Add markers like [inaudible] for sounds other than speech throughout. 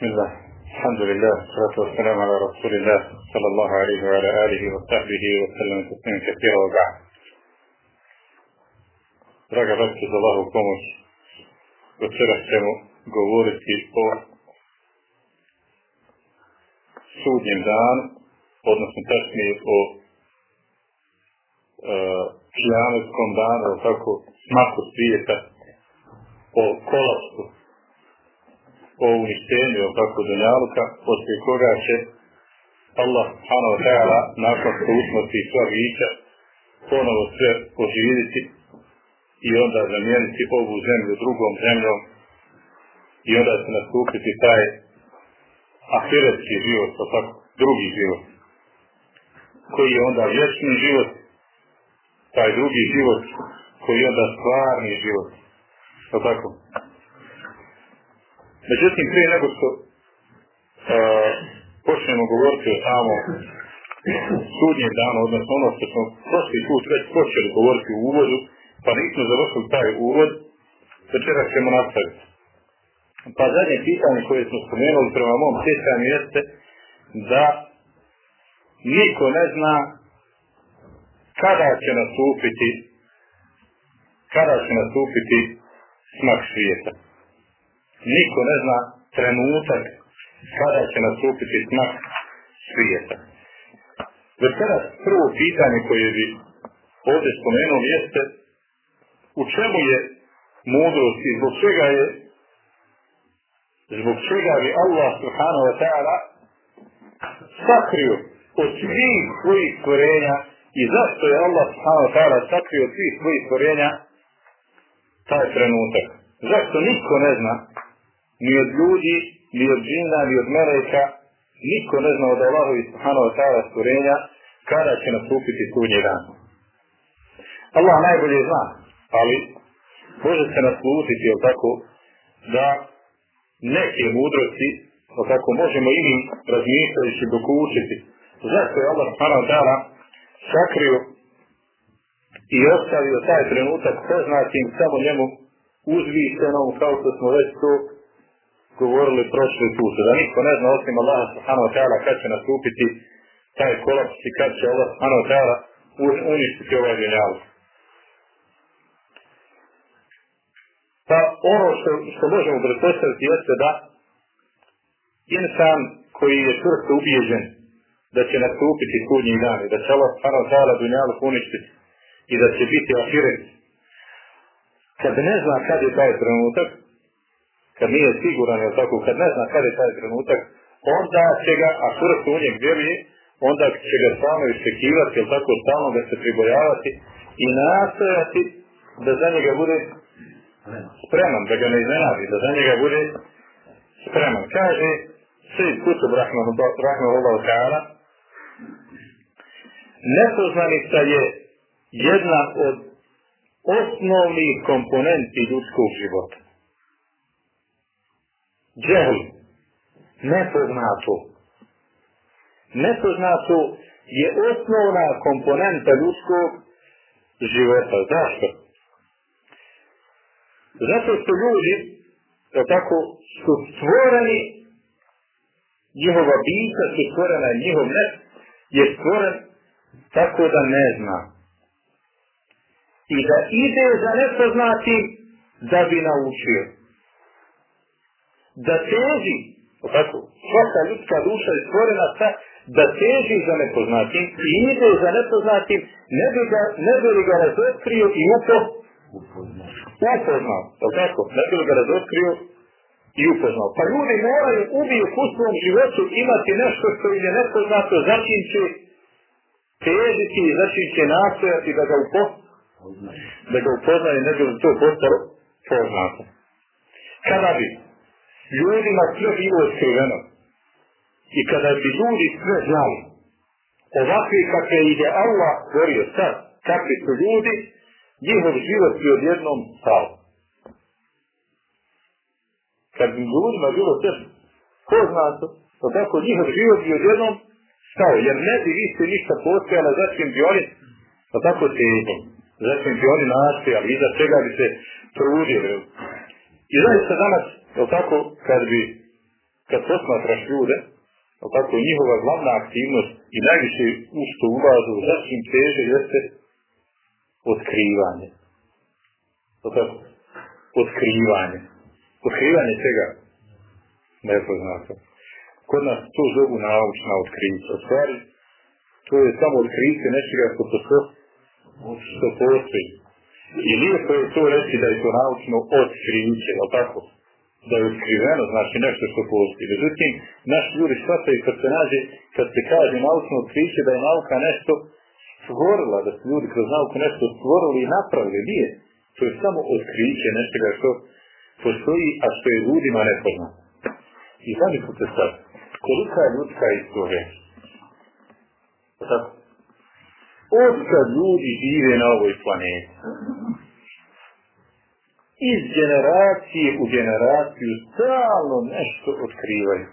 بسم الله الحمد لله والصلاة والسلام على رسول الله صلى الله عليه وعلى آله وصحبه وسلم تسليما كثيرا وبعد Draga braće za Allahu pomoć, večeras ćemo govoriti o sudnjem danu, odnosno tačnije o e, kijametskom danu, tako smaku svijeta, o kolapsu o uništenju tako dunjaluka, poslije koga će Allah subhanahu wa ta'ala nakon usmrti sva bića ponovo sve oživiti i onda zamijeniti ovu zemlju drugom zemljom i onda će nastupiti taj ahiretski život, to tako, drugi život, koji je onda vječni život, taj drugi život koji je onda stvarni život, to tako, Međutim, prije nego što uh, počnemo govoriti o samo sudnjem danu, odnosno ono što smo prošli put već počeli govoriti u uvodu, pa nismo završili taj uvod, večeras ćemo nastaviti. Pa zadnje pitanje koje smo spomenuli prema mom sjećanju jeste da niko ne zna kada će nastupiti kada će nastupiti smak svijeta. Niko ne zna trenutak kada će nastupiti smak svijeta. Večeras prvo pitanje koje bi ovdje spomenuo jeste u čemu je mudrost i zbog čega je zbog čega bi Allah subhanahu wa ta'ala sakrio od svih svojih stvorenja i zašto je Allah subhanahu wa ta'ala sakrio od svih svojih stvorenja taj trenutak. Zašto niko ne zna ni od ljudi, ni od džina, ni od meleka, niko ne zna od Allahovi subhanahu wa ta'ala stvorenja kada će nastupiti sudnji dan. Allah najbolje zna, ali može se naslutiti, jel tako, da neke mudrosti, jel tako, možemo i mi razmišljajući dok učiti. Zašto je Allah subhanahu wa ta'ala sakrio i ostavio taj trenutak poznatim samo njemu uzvišenom, kao što smo već to govorili prošli put, da niko ne zna osim Allaha subhanahu wa ta'ala kad će nastupiti taj kolaps i kad će Allah subhanahu wa ta'ala uništiti ovaj dunjalu. Pa ono što, što možemo pretpostaviti jeste da insan koji je čvrsto ubijeđen da će nastupiti sudnji dan i da će Allah subhanahu wa ta'ala dunjalu uništiti i da će biti ahiret. Kad ne zna kad je taj trenutak, kad nije siguran, jel tako, kad ne zna kada je taj trenutak, onda će ga, a čvrsto u njeg vjeruje, onda će ga stalno iščekivati, jel tako, stalno ga se pribojavati i nastojati da za njega bude spreman, da ga ne iznenadi, da za njega bude spreman. Kaže Sejid Kutub Rahmanullah ta'ala, nepoznanica je jedna od osnovnih komponenti ljudskog života. Džehl, nepoznato. Nepoznato je osnovna komponenta ljudskog života. Zašto? Zato što ljudi, da tako, su stvoreni, njihova bića su stvorena, njihov ne, je stvoren tako da ne zna. I da ide za nepoznatim da bi naučio da teži, tako, svaka ljudska duša je stvorena ta, da teži za nepoznatim i ide za nepoznatim, ne bi, ga, ne bi ga razotkrio i upo, upoznao, tako, ne bi ga razotkrio i upoznao. Pa ljudi moraju uvijek u svom životu imati nešto što im je nepoznato, začin će težiti i začin će nastojati da ga upo, da ga upoznaju, ne bi to postalo poznato. Kada bi ljudima sve bilo skriveno. I kada bi ljudi sve znali, ovakvi kakve ih je Allah stvorio sad, kakvi su ljudi, njihov život je odjednom stao. Kad bi ljudima bilo teško, ko zna to, to tako njihov život je odjednom stao, jer ne bi više ništa postojala, zatim bi oni, to tako težom, zatim bi oni nastojali, iza čega bi se trudili. I zaista danas, to tako, kad bi, kad posmatraš ljude, to tako njihova glavna aktivnost i najviše u što ulažu, zatim teže jeste otkrivanje. To tako, otkrivanje. Otkrivanje čega? Nepoznato. Kod nas to zovu naučna otkrića. Stvari, to je samo otkriće nečega što postoji. Što postoji. I lijepo je to reći da je to naučno otkriće, ali tako? Da je otkriveno, znači nešto što postoji. Međutim, naši ljudi shvataju kad se nađe, kad se kaže naučno otkriće, da je nauka nešto stvorila, da su ljudi kroz nauku nešto stvorili i napravili. Nije. To je samo otkriće nečega što postoji, a što je ljudima nepoznato. I zamislite sad, kolika je ljudska istorija? Od kad ljudi žive na ovoj planeti, iz generacije u generaciju stalno nešto otkrivaju.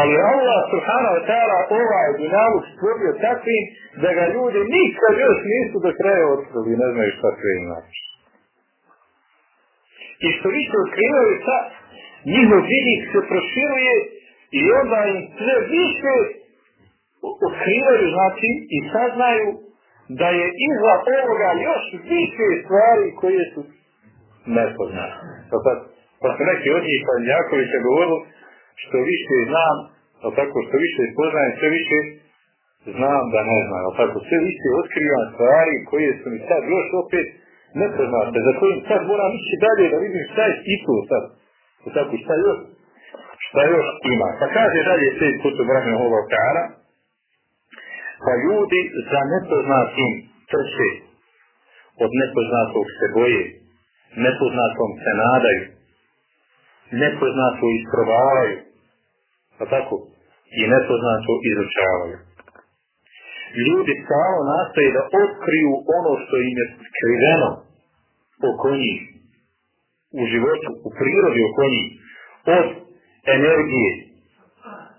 Ali Allah subhanahu wa ta'ala ovaj dunjaluk stvorio takvim da ga ljudi nikad još nisu do kraja otkrili, ne znaju šta sve znači. I što više otkrivaju ta, njihov vidik se proširuje i onda im sve više otkrivaju, znači, i saznaju da je iza ovoga još više stvari koje su nepoznate. Pa, pa, pa su neki od njih, pa Jakovića govorili, što više znam, a tako što više spoznajem, sve više znam da ne znam, a tako sve više otkrivam stvari koje su mi sad još opet nepoznate, za kojim sad moram ići dalje da vidim šta je i sad. A tako šta još, šta još ima. Pa kaže dalje sve put u Brahim ovog kara, pa ljudi za nepoznatim trče, od nepoznatog se boje, nepoznatom se nadaju, nepoznato isprobavaju, pa tako, i nepoznato izučavaju. Ljudi samo nastoje da otkriju ono što im je skriveno oko njih, u životu, u prirodi oko njih, od energije,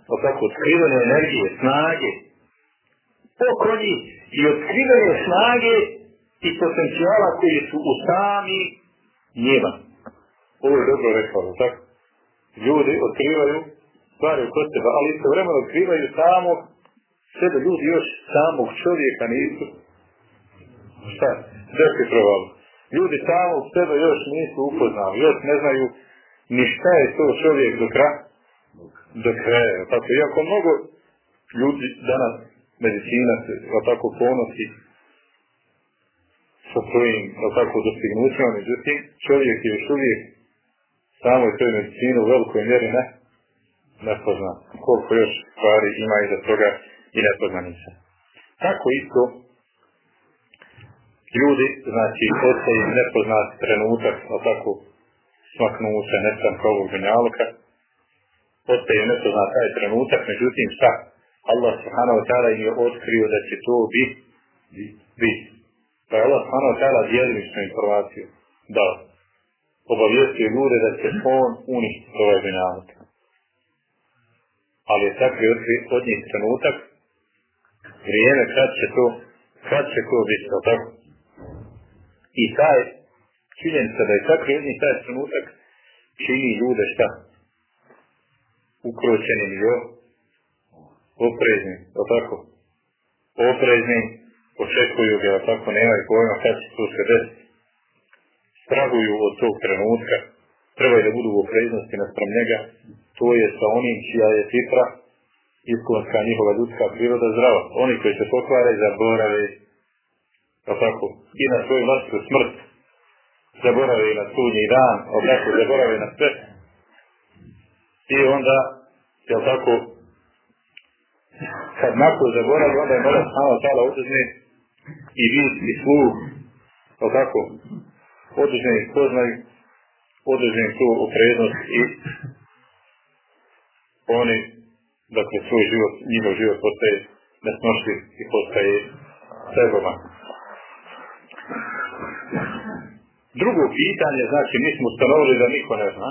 pa tako, otkrivene energije, snage, oko njih i otkrivene snage i potencijala koji su u sami njima. Ovo je dobro rekao, tako? Ljudi otkrivaju stvari kod sebe, ali isto vremeno otkrivaju samog sebe. Ljudi još samog čovjeka nisu šta? Dešifrovali. Ljudi samog sebe još nisu upoznali, još ne znaju ni šta je to čovjek do kraja. Do kraja. Tako, iako mnogo ljudi danas medicina se tako ponosi sa svojim tako dostignućima, međutim čovjek je još uvijek samoj toj medicini u velikoj mjeri ne, ne pozna. Koliko još stvari ima iza toga i nepoznanica. Tako isto ljudi, znači, ostaje nepoznat trenutak, a tako smaknuća, nestanka ovog dunjaluka, ostaje nepoznat taj trenutak, međutim šta? Allah subhanahu wa ta'ala je otkrio da će to biti. Bit. Pa je Allah subhanahu wa ta'ala djelimičnu informaciju dao. Obavijestio ljude da će on uništiti ovaj dunjaluk. Ali je takvi od njih trenutak, vrijeme kad će to, kad će to biti, tako? I taj činjenica da je takvi od njih taj trenutak čini ljude šta? Ukročenim još oprezni, o tako? Oprezni, očekuju ga, tako, nemaju pojma kad će to se desiti. Strahuju od tog trenutka, trebaju da budu u opreznosti naspram njega, to je sa onim čija je fitra, iskonska njihova ljudska priroda zdrava. Oni koji se pokvare, zaborave, o tako, i na svoju vlastitu smrt, zaborave i na sudnji dan, o tako, zaborave na sve. I onda, jel tako, kad nakon zaboravi, onda je mora sama tala oduzme i vid i sluh, o tako, oduzme i spoznaju, oduzme tu opreznost i oni dakle, svoj život, njihov život postaje nesnošljiv i postaje tegovan. Drugo pitanje, znači, mi smo ustanovili da niko ne zna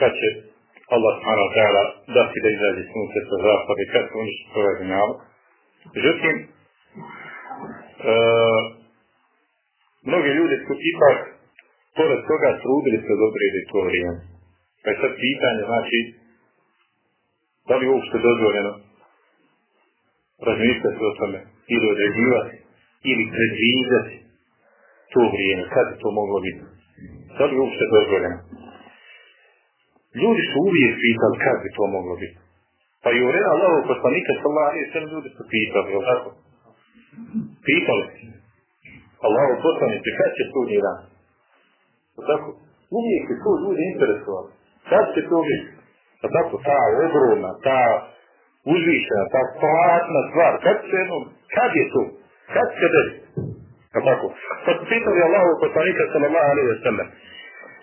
kad će Allah subhanahu wa ta'ala da izađe sunce sa zapada i kad se uništi ovaj dunjalu. Međutim, e, mnogi ljudi su ipak pored toga trudili se dobrijedi to vrijeme. Pa je sad pitanje, znači, da li uopšte dozvoljeno razmišljati o tome ili određivati ili predviđati to vrijeme, kad je to moglo biti. Da li uopšte dozvoljeno? Ljudi su uvijek pitali kad bi to moglo biti. Pa i u vremena Allahov poslanika sallallahu alejhi ve ljudi su pitali, jel tako? Pitali su. Allahov poslanici, kad će sudnji dan? Jel tako? Uvijek je to ljudi interesovali. Kad će to biti? Jel tako? Ta ogromna, ta uzvišena, ta platna stvar. Kad će jednom, kad je to? Kad će desiti? Jel tako? Pa su pitali Allahov poslanika sallallahu alejhi ve sellem.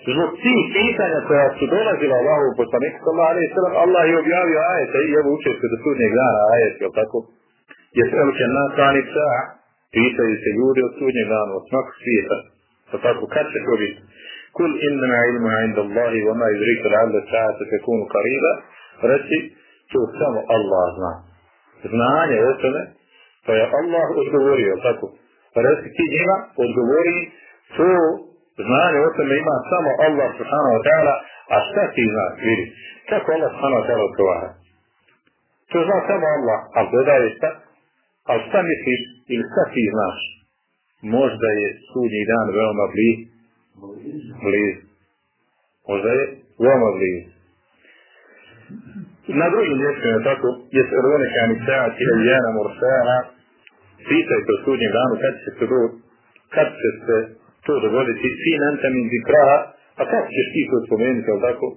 Zbog tih pitanja koja su dolazila Allahu poslaniku sallallahu alejhi ve Allah je objavio ajete i evo uče se do sudnjeg dana ajete, jel tako? Jesel će nastanica, pitaju se ljudi od sudnjeg dana, od svakog svijeta. Jel tako? Kad će to biti? Kul innama ilmu inda Allahi wa ma yudrika la'alla sa'ata takunu qariba. Reci, to samo Allah zna. Znanje o tome, to je Allah odgovorio, tako? Reci ti njima, odgovori, to znanje o tome ima samo Allah subhanahu wa ta'ala, a šta ti znaš, vidi, kako Allah subhanahu wa ta'ala odgovara. To zna samo Allah, a dodaje šta? A šta misliš ili šta ti znaš? Možda je sudnji dan veoma bliz. Bliz. Možda je veoma bliz. Na drugim mjestima tako, jes erone kani sa'ati alijana mursaha, pitajte o sudnjem danu kad će se to, kad će se to dogoditi, sin anta min zikraha, a kako ćeš ti to spomenuti, ali tako?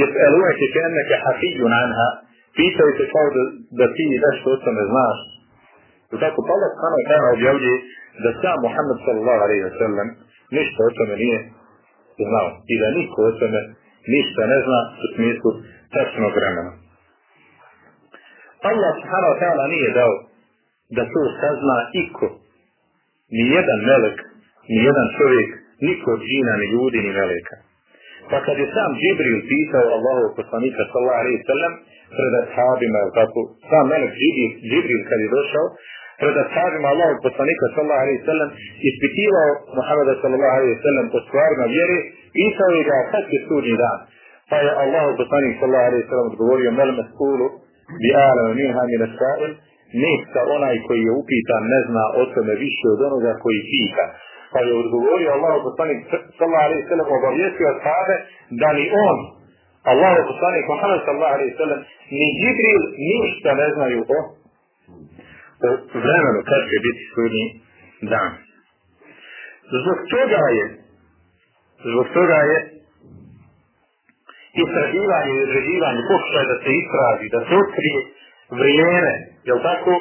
Jes eluveke ke enneke hafijun anha, pitaju se kao da, da ti nešto o tome znaš. Tako, pa Allah wa ta'ala objavlje da sam Muhammed sallallahu alaihi wa sallam ništa o tome nije znao i da niko o tome ništa ne zna u smislu tačnog vremena. Allah subhanahu wa ta'ala nije dao da to sazna iko, ni jedan melek, ni jedan čovjek, niko od džina, ni ljudi, ni meleka. Pa kad je sam Džibril pisao Allahu poslanika sallallahu alaihi sallam pred ashabima, tako, sam melek Džibril, Džibril kad je došao, pred ashabima Allahu poslanika sallallahu alaihi sallam ispitivao Muhammeda sallallahu alaihi sallam po stvarima vjere, pisao je ga kad je sudnji dan. Pa je Allahu poslanik sallallahu alaihi sallam odgovorio mel meskulu bi alama minha min asail, neka onaj koji je upitan ne zna o tome više od onoga koji pita. Pa je odgovorio Allah poslanik sallallahu alaihi sallam obavijestio ashabe da ni on, Allah poslanik Muhammed sallallahu alaihi sallam, ni Jibril ništa ne znaju o, o vremenu kad će biti sudnji dan. Zbog toga je, zbog toga je istraživanje i određivanje pokušaj da se istraži, da se otkrije vrijeme, jel tako,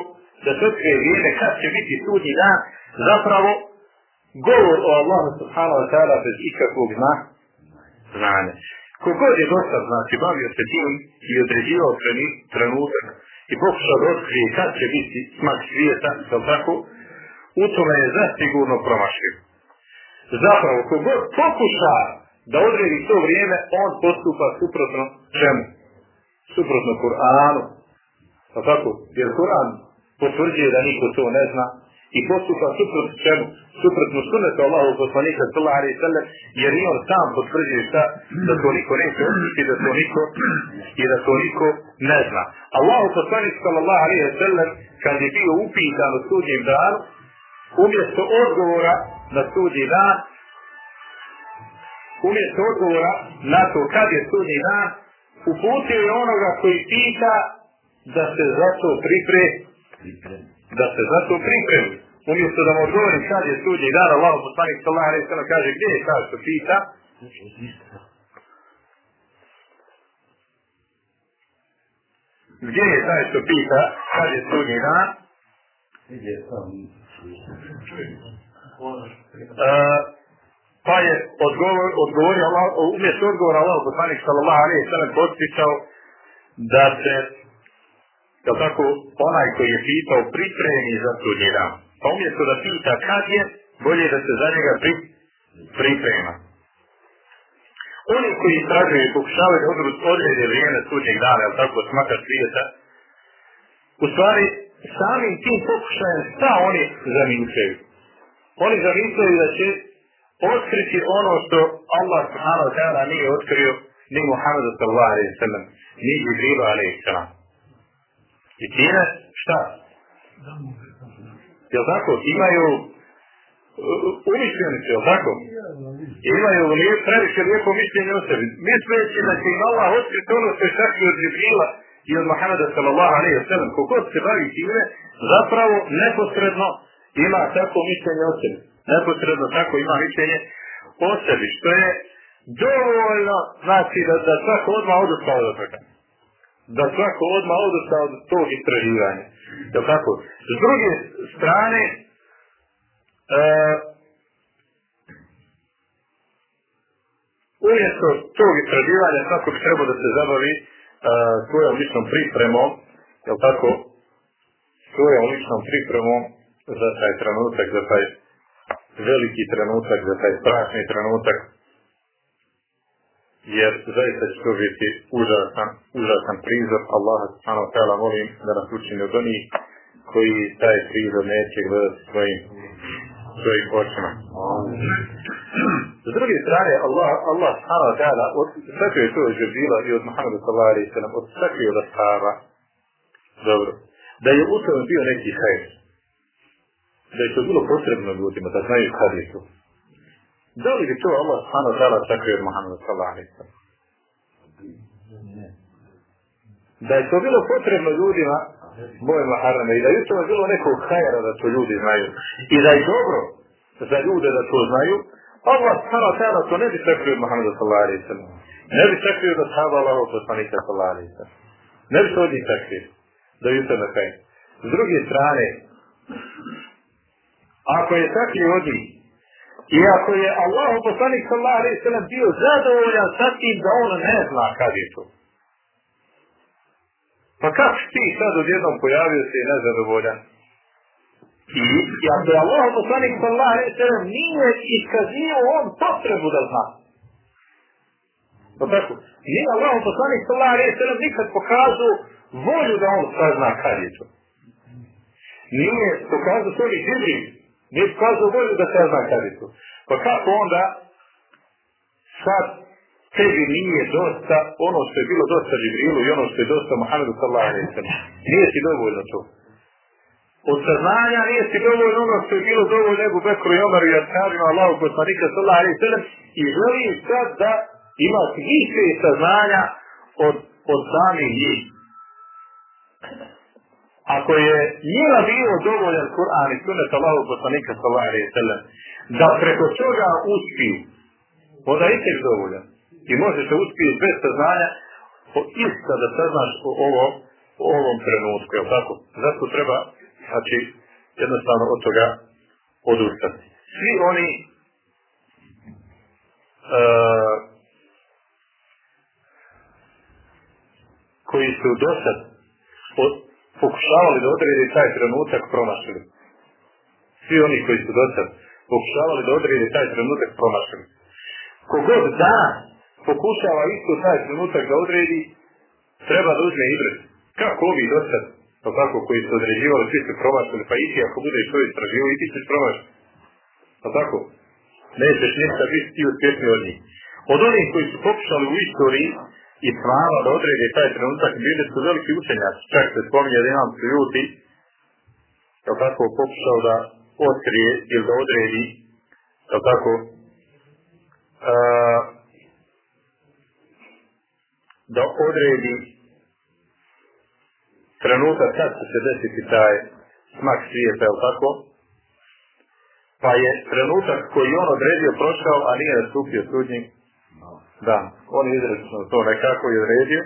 da se otkrije vrijeme kad će biti sudnji dan, zapravo govor o Allahu subhanahu wa ta'ala bez ikakvog zna, znanja. Kogod je dosta znači bavio se tim i određivao trenutak i pokušao da otkrije kad će biti smak svijeta, jel tako, u tome je zasigurno promašio. Zapravo, kogod pokuša da odredi to vrijeme, on postupa suprotno čemu? Suprotno Kur'anu. Pa tako, jer Kur'an potvrđuje da niko to ne zna i postupa suprotno čemu? Suprotno sunnetu Allahu poslanika sallallahu alaihi sallam, jer i on sam potvrđuje šta? Da to niko neće otkriti, da to niko i da to niko ne zna. Allahu poslanik sallallahu alaihi sallam, kad je bio upitan u sudnjem danu, umjesto odgovora na sudnji dan, umjesto odgovora na to kad je sudnji dan, uputio je onoga koji pita da se za to pripre, da se za to pripremi. Umjesto da mu odgovori kad je sudnji dan, Allah poslanik sallallahu alaihi sallam kaže gdje je taj što pita, gdje je taj što pita. Kad je sudnji dan, gdje je sam? Uh, pa je odgovor, odgovorio Allah, umjesto odgovora Allah poslanik sallallahu alaihi sallam posticao da se da tako onaj koji je pitao pripremi za sudnji dan. Pa umjesto da pita kad je, bolje da se za njega pri, priprema. Oni koji istražuju i pokušavaju odrede vrijeme sudnjeg dana, ali tako smaka svijeta, u stvari samim tim pokušajem šta oni zamišljaju? Oni zamišljaju da će otkriti ono što Allah subhanahu wa ta'ala nije otkrio ni Muhammedu sallallahu alaihi sallam, ni Jibrilu alaihi sallam. I time šta? Jel tako? Imaju umišljenice, jel tako? Imaju nije previše lijepo mišljenje o sebi. Misleći da će im Allah otkriti ono što je sakrio od i od Muhammeda sallallahu alaihi wa sallam. Kogod se bavi time, zapravo neposredno ima tako mišljenje o sebi. Neposredno tako ima mišljenje o sebi. Što je dovoljno, znači da, da svako odmah odustao od toga. Da svako odmah odustao od tog istraživanja. Jel tako? S druge strane, e, umjesto tog istraživanja svako bi trebao da se zabavi e, svojom ličnom pripremom, jel tako, svojom ličnom pripremom za taj trenutak, za taj veliki trenutak, za taj strašni trenutak, jer zaista će to biti užasan, užasan prizor. Allah subhanahu wa ta'ala molim da nas učini od onih koji taj prizor neće gledati svojim, svojim očima. S druge strane, Allah, Allah subhanahu wa ta'ala odsakio je to od Žebila i od sallallahu alaihi sallam, odsakio od Ashaba, dobro, da je u bio neki hajr. Da je to bilo potrebno ljudima, da znaju kad je to. Da li bi to Allah wa ta'ala sakrio od Muhammeda sallallahu alaihi sallam? Da je to bilo potrebno ljudima, moj maharame, i da je to bilo nekog hajera da to ljudi znaju. I da je dobro za ljude da to znaju, Allah wa ta'ala to ne bi sakrio od Muhammeda sallallahu alaihi sallam. Ne bi sakrio od sahaba Allahov poslanika sallallahu alaihi sallam. Ne bi to od njih sakrio. Da je to na kaj. S druge strane, ako je sakrio od njih, I ako je Allah poslanik sallallahu alaihi sallam bio zadovoljan sa tim da on ne zna kad je to. Pa kako ti sad odjednom pojavio se i nezadovoljan? I, ako je Allah poslanik sallallahu alaihi sallam nije iskazio on potrebu da zna. Pa tako, nije Allah poslanik sallallahu alaihi sallam nikad pokazao volju da on sazna kad je to. Nije pokazao svoj Žibril, nije pokazao volju da sazna kad je to. Pa kako onda sad tebi nije dosta ono što je bilo dosta Žibrilu i ono što je dosta Muhammedu sallallahu alaihi sallam. Nije ti dovoljno to. Od saznanja nije ti dovoljno ono što je bilo dovoljno Ebu Bekru i Omaru i Ashabima Allahu poslanika sallallahu alaihi sallam i želiš sad da imaš više saznanja od, od samih njih. Ako je njima bilo dovoljan Kur'an i sunnet Allahu poslanika sallallahu alaihi sallam da preko toga uspiju, onda je tek dovoljan. I može se uspjeti bez saznanja ista da saznaš o ovom, o ovom trenutku, je tako? Zato treba, znači, jednostavno od toga odustati. Svi oni uh, koji su do sad pokušavali da odredi taj trenutak promašili. Svi oni koji su do sad pokušavali da odredi taj trenutak promašili. Kogod da pokušava isto taj trenutak da odredi, treba da uzme ibret. Kako ovi do sad, pa tako koji su određivali, svi su promašili, pa i ti ako budeš to istraživo, i ti ćeš promašiti. Pa tako, nećeš ništa biti ti uspješni od njih. Od onih koji su pokušali u istoriji i prava da odrede taj trenutak, bili su veliki učenjaci. Čak se spominje da imam ljuti, kao tako pokušao da otkrije ili da odredi, kao tako, uh, da odredi trenutak kad će se desiti taj smak svijeta, je tako? Pa je trenutak koji on odredio prošao, a nije nastupio sudnji. Da, on je izrečeno to nekako i odredio.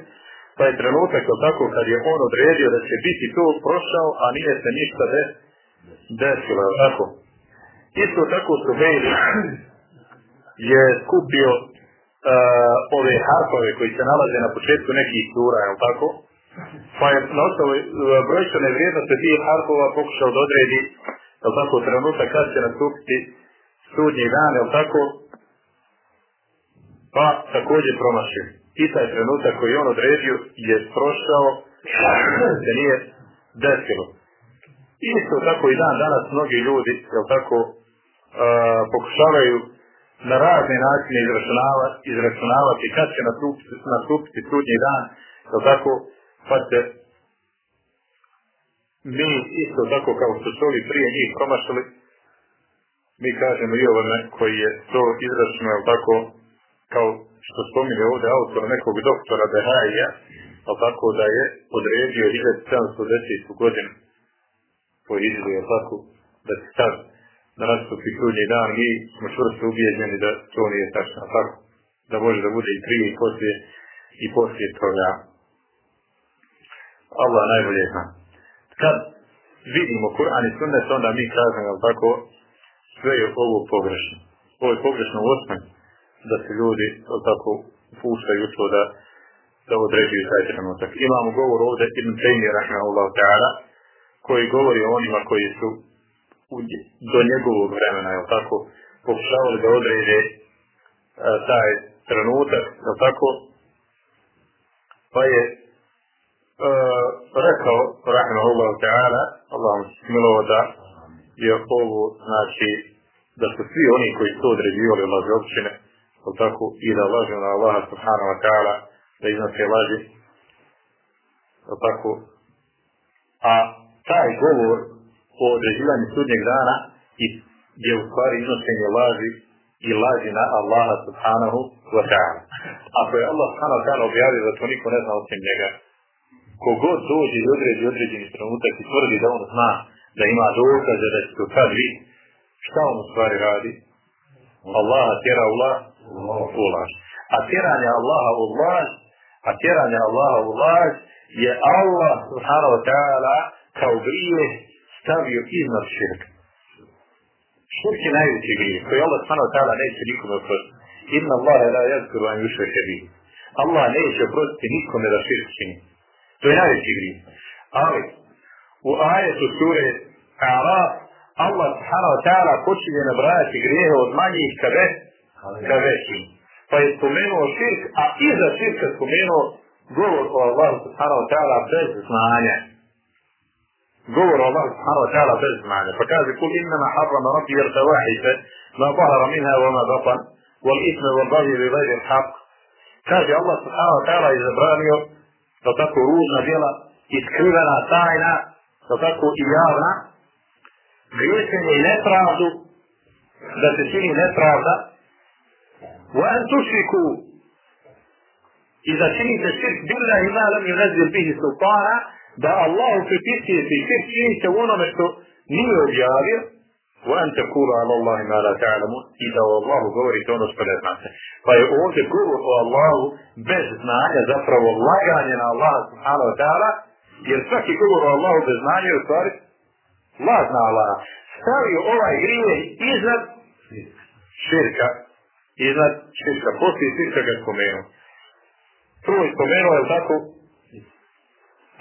Je trenutak, je tako, kad je on odredio da će biti to prošao, a nije se ništa des, desilo, je tako? Isto tako su Bejli [clears throat] je skupio ove harfove koji se nalaze na početku nekih sura, je tako? Pa je na osnovu uh, brojčane vrijednosti tih harfova pokušao da odredi, je tako, trenutak kad će nastupiti sudnji dan, je tako? Pa također promašio. I taj trenutak koji on odredio je prošao, se nije desilo. Isto tako i dan danas mnogi ljudi, jel tako, uh, pokušavaju na razne načine izračunavati, izračunavati kad će nastupiti, nastupiti sudnji dan, jel tako, pa se mi isto tako kao što su prije njih promašali, mi kažemo i ovome koji je to izračunao, tako, kao što spominje ovdje autor nekog doktora Behaija, ali tako da je odredio 1710. godinu po izgledu, je tako, da se sad na nastupi sudnji dan, mi smo čvrsto ubijeđeni da to nije tačno, tako, da može da bude i prije i poslije, i poslije toga. Allah najbolje zna. Kad vidimo Kur'an i Sunnet, onda mi kažemo, tako, sve je ovo pogrešno. Ovo je pogrešno u osnovi da se ljudi tako puštaju to da, da određuju taj trenutak. Imamo govor ovdje Ibn Taymi rahmahullahu ta'ala koji govori o onima koji su do njegovog vremena, je tako, pokušavali da odrede taj trenutak, je tako, pa je a, rekao, rahmahullahu ta'ala, Allah mu smilovo da je ovo, znači, da su svi oni koji su određivali laže općine, tako i da lažu na Allaha subhanahu wa ta'ala, da iznose laži, tako, a taj govor o određivanju sudnjeg dana i je u stvari iznosenje laži i laži na Allaha subhanahu wa ta'ala. Ako je Allah subhanahu wa ta'ala objavio da to niko ne zna osim njega, kogod dođe i određi određeni trenutak i tvrdi da on zna da ima dokaze da će to sad šta on u stvari radi? Allaha tjera u laž, u laž. A tjeranje Allaha u laž, a tjeranje Allaha u laž je Allah subhanahu wa ta'ala kao grije stavio iznad širka. Širk je najveći grije, koji Allah subhanahu wa ta'ala neće nikome oprostiti. Inna Allahe la yazguru an yušreke bi. Allah neće oprostiti nikome da širk čini. To je najveći grije. Ali, u ajetu sure Araf, Allah subhanahu wa ta'ala počinje nabrajati grijehe od manjih ka, ve, ka većim. Pa je spomenuo širk, a iza širka spomenuo govor o Allahu subhanahu wa ta'ala bez znanja. Govor o Allahu subhanahu wa ta'ala bez znanja. Pa kaže, kul innama harrama rabbi jer tawahite, ma bahara minha wa ma batan, wal isme wal bavi bi gajri haq. Kaže, Allah subhanahu wa ta'ala je zabranio da tako ružna djela, iskrivena, tajna, da tako i javna, griješenje i nepravdu, da se čini nepravda, tušriku i da činite širk bila ima lam yunazil bihi sultana, da Allahu pripisujete širk činite u onome što nije objavio, an takulu ala Allahi ma la ta'lamu i da o Allahu govorite ono što ne znate. Pa je ovdje govor o Allahu bez znanja, zapravo laganje na Allaha subhanahu wa ta'ala, jer svaki govor o Allahu bez u stvari laž na Allaha. Stavio ovaj grije iznad širka, iznad širka, poslije širka ga spomenuo. Prvo je spomenuo, je tako,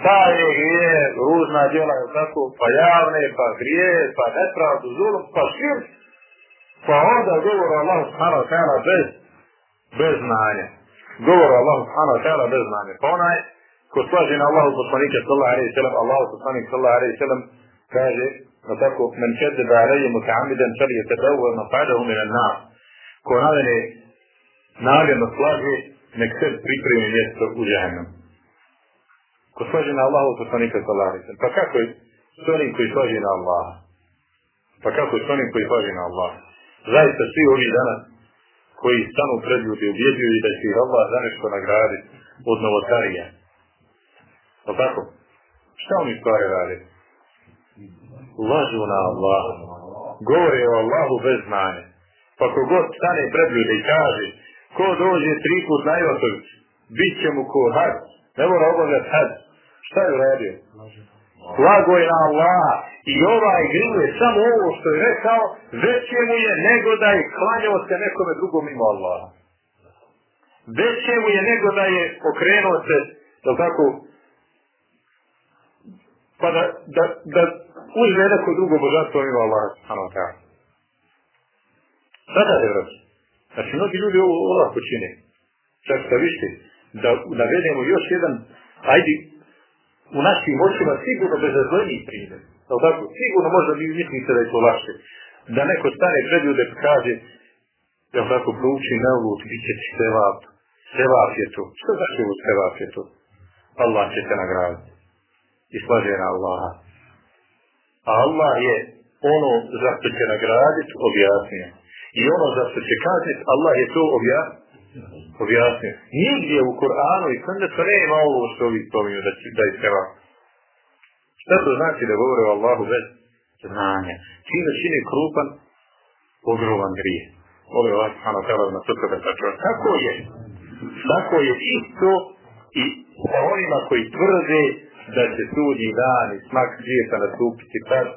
tajne grije, ružna djela, je tako, pa javne, pa grije, pa nepravdu, zulom, pa širk, pa onda govor o Allahu subhanahu ta'ala bez, bez znanja. Govor o Allahu subhanahu ta'ala bez znanja. Pa onaj, ko slaži na Allahu poslanike sallallahu alaihi sallam, Allahu poslanik sallallahu alaihi sallam, kaže, na tako, men kede da alaihi muta'amidan šali je tedavu, ma padahu minan nas. Ko navene namjerno slaži, nek se pripremi mjesto u džahannam. Ko slaži na Allahu poslanika sallallahu sallam. Pa kako je s onim koji slaži na Allaha? Pa kako je s onim koji slaži na Allaha? Zaista svi ovi danas koji stanu pred ljudi ubjeđuju da će ih Allah za nešto nagraditi od novotarija. Pa tako? Šta oni stvari rade? Lažu na Allah. Govore o Allahu bez znanja. Pa kogod stane pred ljude i kaže ko dođe tri put na Ivasović, bit će mu ko had. Ne mora obavljati had. Šta je uradio? Lago je na Allah. I ovaj grije samo ovo što je rekao, veće mu je nego da je klanjao se nekome drugom ima Allaha. Veće mu je nego da je okrenuo se, jel tako, pa da, da, da uzme neko drugo božanstvo ima Allah subhanahu wa ta'ala. Sada je vraći. Znači, mnogi ljudi ovo ovako čine. Čak šta više, da navedemo još jedan, ajde, u našim očima sigurno bezazleniji primjer. Jel tako? Sigurno možda vi mislite da je to lakše. Da neko stane pred ljude pa kaže, jel tako, prouči na uvut, bit će ti sevap. Sevap je to. Što znači ovo sevap je to? Allah će te nagraditi. I slaže Allaha. A Allah je ono za što će nagraditi objasnio. I ono za što će kazniti, Allah je to objasnio. Nigdje u Koranu i sunnetu nema ovo što ovi spominju da, da je seva. Šta to znači da govore o Allahu bez znanja? Čime čini krupan, ogroman grije. Ovo je Allah na sutra sačuva. Tako je. Tako je isto i sa onima koji tvrde da će sudnji dan i smak svijeta nastupiti tad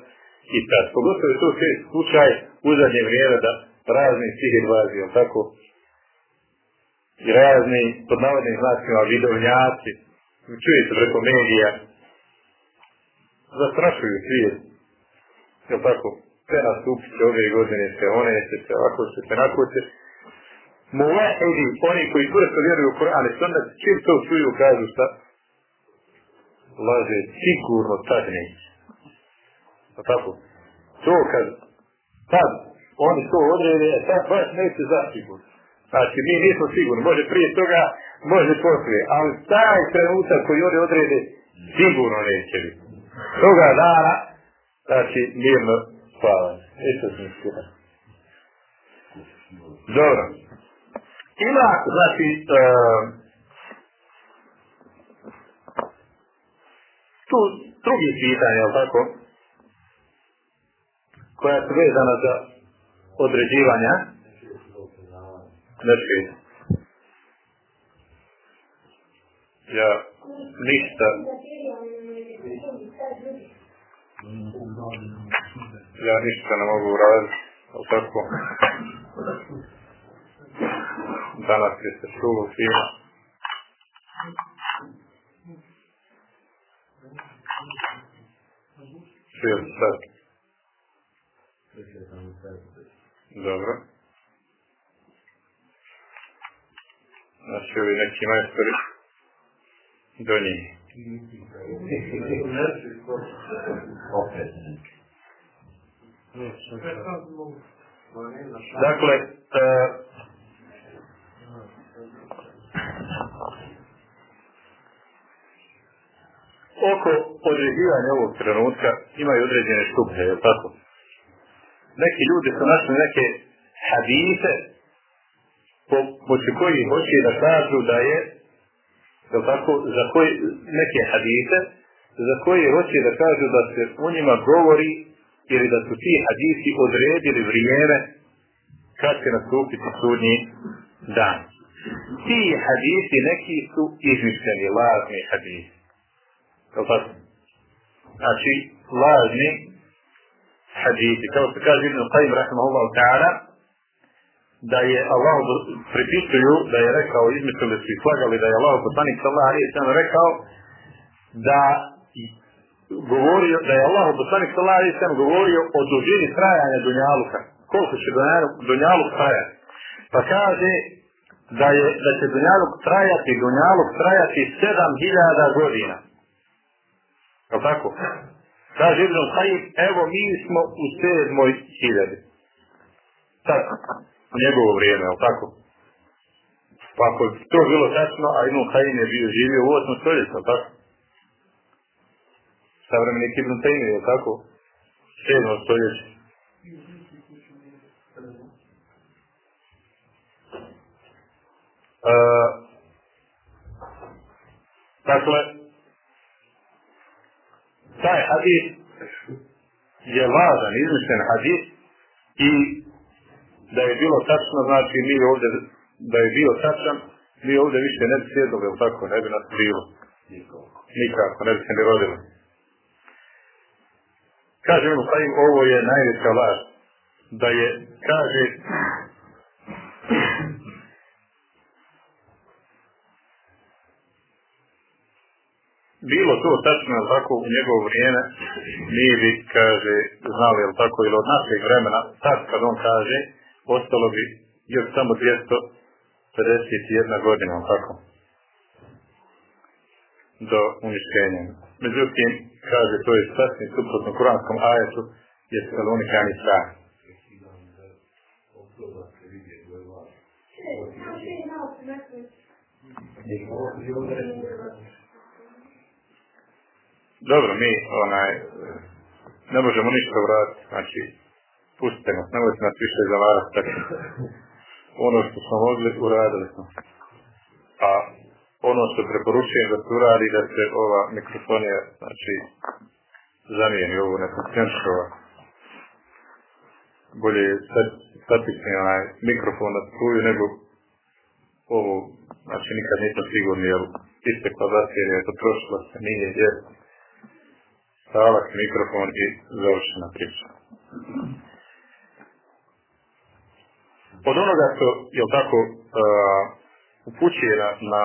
i tad. Pogotovo je to sve slučaj u zadnje vrijeme da razni sihirvazi, tako, i razni, pod navodnim znacima, vidovnjaci, čujete preko medija, zastrašuju svijet. Jel tako? Sve nastupit ove godine, se one će se, ovako će se, onako će. Muvahidi, oni koji čvrsto vjeruju u Koran i Sunnet, čim to čuju, kažu šta? Laže, sigurno tad neće. Pa tako? To kad, tad, oni to odrede, tad baš neće zasigurno. Znači, mi nismo sigurni, može prije toga, može poslije, ali taj trenutak koji oni odrede, sigurno neće biti. Toga dana, znači, mirno spava. Isto sam skira. Dobro. Ima, znači, uh, tu drugi pitanje, je tako? Koja su vezana za određivanja Znači, ja ništa. Ja ništa ne mogu uraditi, ali tako? Danas je se čulo fino čujem sad dobro. Znači ovi neki majstori. Do njih. Dakle, oko određivanja ovog trenutka imaju određene štupe, je tako? Neki ljudi su našli neke hadise pomoću koji hoće da kažu da je da tako, za koji, neke hadise za koje hoće da kažu da se u njima govori ili da su ti hadisi odredili vrijeme kad će nastupiti sudnji dan. Ti hadisi neki su izmišljeni, lažni hadisi. Znači, lažni hadisi. Kao se kaže Ibn Qaim, rahimahullahu ta'ala, da je Allah pripisuju da je rekao izmislili su i slagali da je Allah poslanik sallallahu alejhi ve rekao da govorio da je Allah poslanik sallallahu alejhi ve govorio o dužini trajanja dunjaluka. Koliko će dunjaluk trajati? Pa kaže da je da će dunjaluk trajati dunjaluk trajati 7000 godina je tako kaže Ibn Qayyim evo mi smo u sedmoj hiljadi tako u njegovo vrijeme, ali tako? Pa ako je to bilo tačno, a Ibn Kajim je bio živio u 8. stoljeću, ali tako? Savremenik Ibn Taymi, je tako? 7. stoljeće. Uh, dakle, taj hadis je lažan, izmišljen hadis i da je bilo tačno, znači mi ovdje, da je bio tačan, mi ovdje više ne bi sjedili, ili tako, ne bi nas bilo. Nikako, ne bi se ne rodili. Kaže Kajim, ovo je najveća laž. Da je, kaže, bilo to tačno tako u njegovo vrijeme, mi bi, kaže, znali, jel tako, ili od našeg vremena, sad kad on kaže, ostalo bi još samo 251 godina, tako, do uništenja. Međutim, kaže, to je sasvim suprotno kuranskom ajetu, jer se oni kani sa. Dobro, mi onaj, ne možemo ništa vratiti, znači, pustite nas, nemojte nas više zavarati. Ono što smo mogli, uradili smo. A ono što preporučujem da se uradi, da se ova mikrofonija, znači, zamijeni ovu nefunkcionšova. Bolje je statični onaj mikrofon na struju nego ovo, znači nikad nisam sigurni, jer istekla je potrošila se, nije jer stavak mikrofon i završena priča. Od onoga što, jel tako, uh, upućuje na, na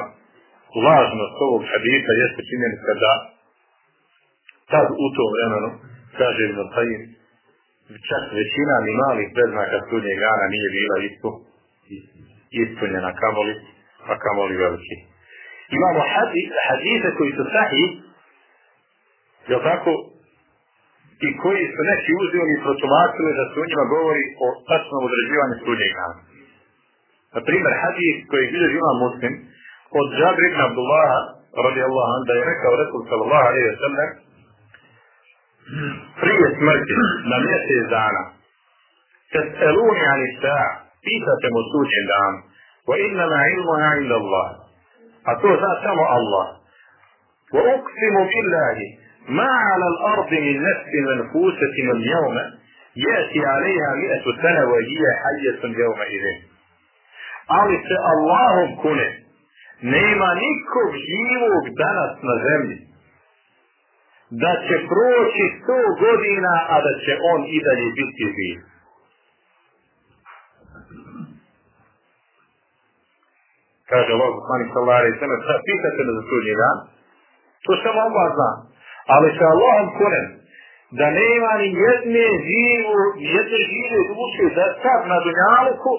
lažnost ovog hadisa jeste činjenica da tad u tom vremenu, kaže Ibn Tajim, čak većina ni malih beznaka sudnjeg dana nije bila isto ispunjena kamoli, a kamoli veliki. Imamo hadise koji su sahih, je tako, i koji su neki uzeli protumačili da se u njima govori o tačnom određivanju sudnjeg dana. Na primjer, hadis koji bilježi ima muslim, od Džabri ibn Abdullaha, radijallahu anhu, da je rekao Resul sallallahu alaihi wa sallam, prije smrti, na mjesec dana, kad eluni ani sa'a, pitate mu sudnji dan, wa innama ilmuha inda Allah, a to zna samo Allah. Wa uqsimu billahi, ما على الأرض من نفس منفوسة اليوم يأتي عليها مئة سنة وهي حية يومئذ. Ali se Allahom kune, nema nikog živog danas na zemlji, da će proći sto godina, a da će on i dalje biti živ. Kaže Allah, poslanik sallallahu alaihi sallam, sad pitate me za sudnji dan, to samo Allah zna. Ali se Allahom kunem, da nema ni jedne živu, jedne žive duše da sad na dunjaluku,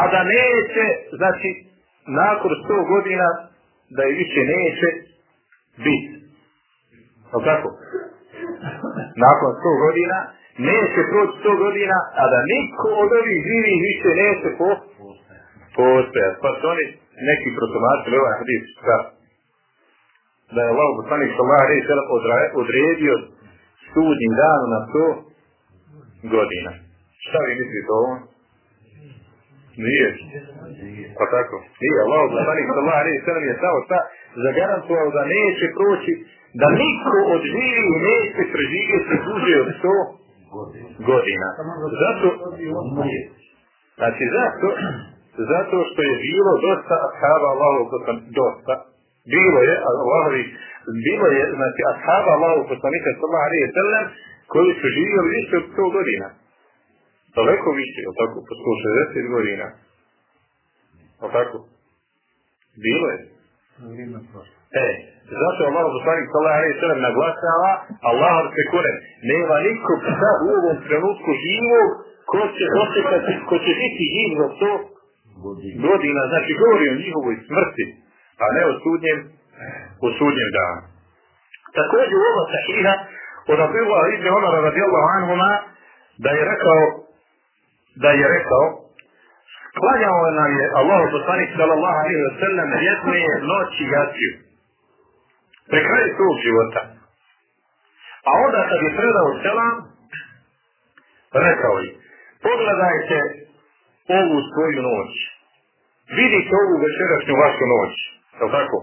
a da neće, znači, nakon sto godina, da je više neće biti. O tako? Nakon sto godina, neće proći sto godina, a da niko od ovih živih više neće po postoja. Pa su oni neki protumačili ovaj hadis sa da je Allah poslanik sallallahu alejhi ve sellem odredio sudnji dan na 100 godina. Šta vi mislite o ovom? Nije. Pa tako. Nije. Allah poslanik sallallahu alejhi ve sellem je samo šta zagarantovao da neće proći da niko od živih neće preživjeti duže od 100 godina. Zato Znači, zašto? Zato što je bilo dosta ashaba Allahu dosta. Bilo je, Allahovi, bilo je, znači, ashaba Allahu poslanika sallallahu alaihi wa sallam koji su živjeli više od 100 godina. Daleko više, je tako, po 160 godina. Je tako? Bilo je. E, zato Allah poslanik sallallahu alaihi wa sallam naglasava, Allah se kure, nema nikog sad u ovom trenutku živog ko će osjetati, ko će biti živ za to godina, znači govori o njihovoj smrti, a ne o sudnjem, o sudnjem danu. Također u ovo sahiha od Abdullah ibn Omara radijallahu anhuma da je rekao da je rekao klanjao nam je Allah poslanik sallallahu alaihi wa sallam jedne noći jaciju pre kraju svog života. A onda kad je predao selam rekao je pogledajte ovu svoju noć. Vidite ovu večerašnju vašu noć. Je tako?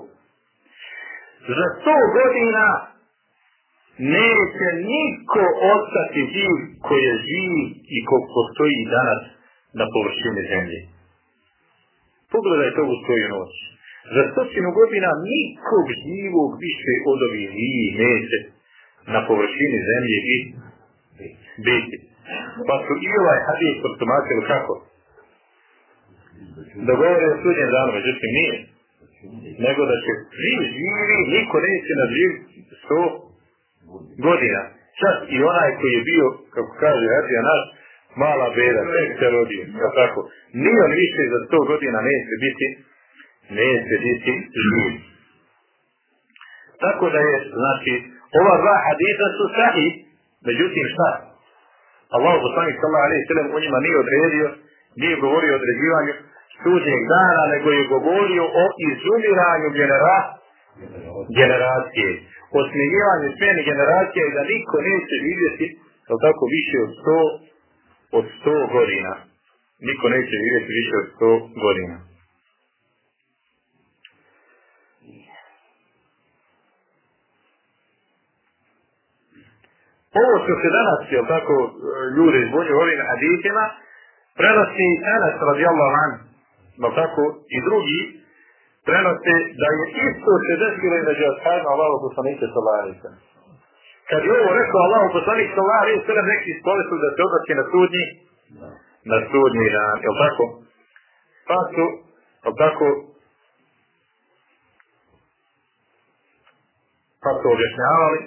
Za sto godina neće niko ostati živ koji je živ i ko postoji danas na površini zemlje. Pogledajte ovu svoju noć. Za stotinu godina nikog živog više od ovih živih neće na površini zemlje biti. Pa su i ovaj hadis protumačili kako? Da govore o sudnjem danu, međutim nije. Nego da će svi živi, niko neće na živ sto godina. Čak i onaj koji je bio, kako kaže Hadija naš, mala beda, tek se rodio, tako. Nije više za sto godina neće biti, neće biti živ. Tako da je, znači, ova dva hadisa su sahi, međutim šta? Allah poslanik sallallahu alaihi sallam u njima nije odredio, nije govorio o određivanju sudnjeg dana, nego je govorio o izumiranju genera, generacije. O smirivanju smjeni generacije i da niko neće živjeti, kao tako, više od sto, od sto godina. Niko neće živjeti više od sto godina. Ovo što se danas, jel tako, ljudi zbunju ovim hadisima, prenosi Anas radijallahu an, no tako i drugi, prenose da je isto se desilo i među ashabima sallallahu alaihi sallam. Kad je ovo rekao Allahu poslanik sallallahu alaihi sallam, neki ispovesu da se odnosi na sudnji, na sudnji dan, jel tako? Pa su, tako, pa su objašnjavali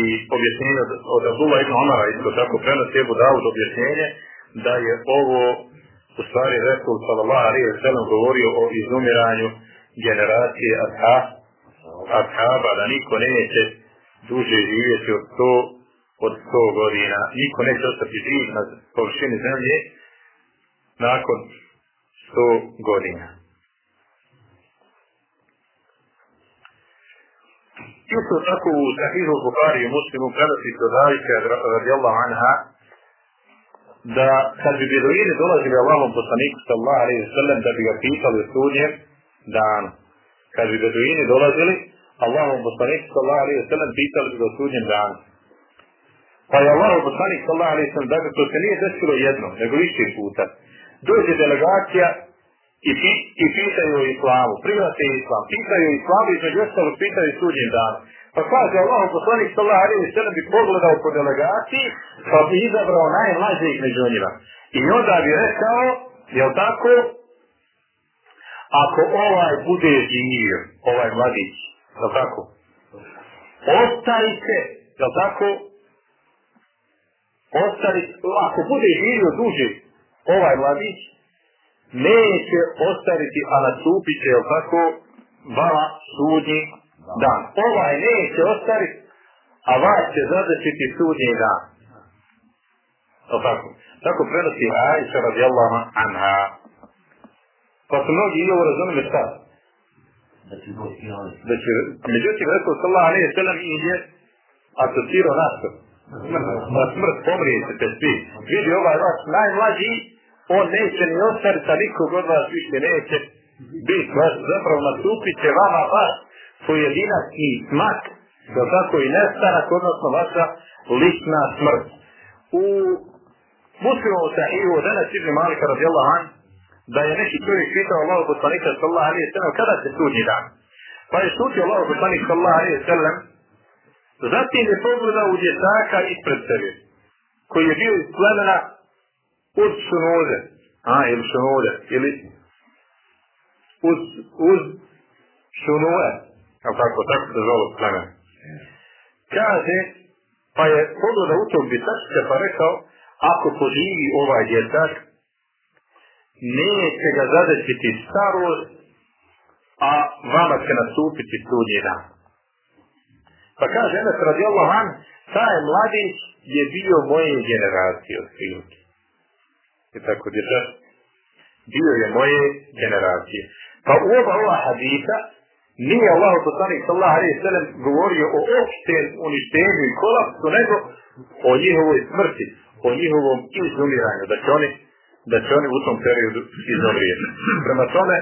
i objašnjenje od Abdullah ibn Omara isto tako prenosi Ebu Dawud objašnjenje da je ovo u stvari Resul sallallahu alaihi wa sallam govorio o izumiranju generacije ashaba, da niko neće duže živjeti od sto od sto godina. Niko neće ostati živ na površini zemlje nakon sto godina. Isto tako u Sahihu Bukhari i Muslimu prenosi se od Aisha radijallahu anha da kad bi beduini dolazili Allahom poslaniku sallallahu alaihi sallam da bi ga pitali u sudnjem danu. Kad bi beduini dolazili Allahom poslaniku sallallahu alaihi sallam pitali bi ga u sudnjem danu. Pa je Allahom poslanik sallallahu alaihi sallam dakle to se nije desilo jedno, nego više puta. Dođe delegacija i, i pitaju o islamu, prihvate islam, pitaju islamu i među ostalog pitaju sudnjem danu. Pa kaže Allah, poslanik sallallahu alaihi wa sallam bi pogledao po delegaciji, pa bi izabrao najmlađih među njima. I onda bi rekao, jel tako, ako ovaj bude živio, ovaj mladić, jel tako, ostavite, jel tako, ostavite, ako bude živio duže, ovaj mladić, neće ostaviti, a nastupit će, jel tako, vala sudnji dan. Ovaj neće ostaviti, a vas će zadesiti sudnji dan. O tako. Tako prenosi Aisha radijallahu anha. Pa su mnogi i ovo razumili šta? Da će Da će, međutim, rekao sallahu alaihi sallam i je asocirao nas to. Na smrt pomrijete te svi. Vidi ovaj vaš najmlađi, on neće ni ostaviti, a nikog od vas više neće biti. Zapravo nastupit će vama vas pojedinačni smak, da tako i nestanak, odnosno vaša lična smrt. U muslimovu sahihu danas Ibn Malika radijallahu an, da je neki čovjek pitao Allahu poslanika sallallahu alaihi sallam kada se sudnji dan. Pa je šutio Allahu poslanik sallallahu alaihi sallam, zatim je pogledao u dječaka ispred sebe, koji je bio iz plemena uz šunude, a, ili šunude, ili uz, uz Kako tako, tako se zove plemen. Kaže, pa je pogledao u tom dječačića pa rekao, ako poživi ovaj dječak, neće ga zadesiti starost, a vama će nastupiti sudnji dan. Pa kaže Enes radijallahu an, taj mladić je bio moje generacije od prilike. I tako dječak, bio je moje generacije. Pa u oba ova hadisa nije Allah poslanik sallallahu alejhi ve sellem govorio o opštem uništenju i kolapsu, nego o njihovoj smrti, o njihovom izumiranju, da će oni da će oni u tom periodu izumrijeti. Prema tome,